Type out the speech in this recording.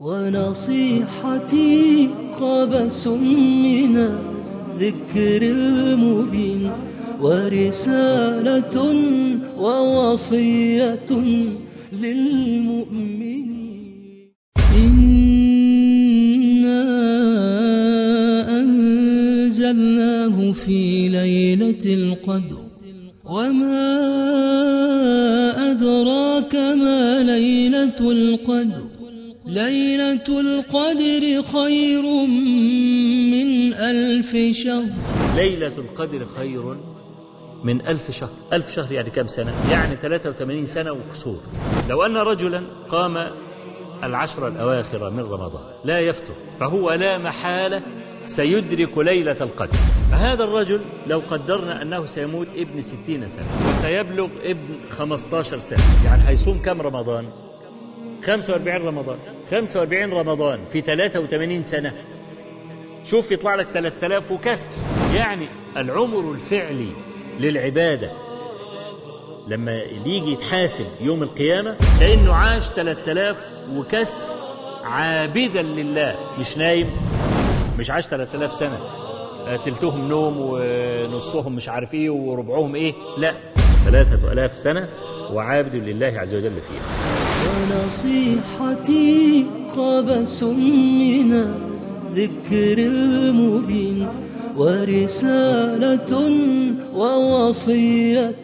ونصيحتي قبس من الذكر المبين ورسالة ووصية للمؤمنين. إنا أنزلناه في ليلة القدر. وما أدراك ما ليلة القدر. ليلة القدر خير من ألف شهر. ليلة القدر خير من ألف شهر. ألف شهر يعني كم سنة؟ يعني 83 سنة وكسور. لو أن رجلا قام العشر الأواخر من رمضان لا يفتر فهو لا محالة سيدرك ليلة القدر. فهذا الرجل لو قدرنا أنه سيموت ابن ستين سنة وسيبلغ ابن خمستاشر سنة. يعني هيصوم كم رمضان؟ 45 رمضان. 45 رمضان في 83 سنة. شوف يطلع لك 3000 وكسر. يعني العمر الفعلي للعبادة. لما يجي يتحاسب يوم القيامة كأنه عاش 3000 وكسر عابدا لله. مش نايم؟ مش عاش 3000 سنة. تلتهم نوم ونصهم مش عارف إيه وربعهم إيه؟ لا. ثلاثة ألاف سنة وعابد لله عز وجل فيها. ونصيحتي قبس من الذكر المبين ورسالة ووصية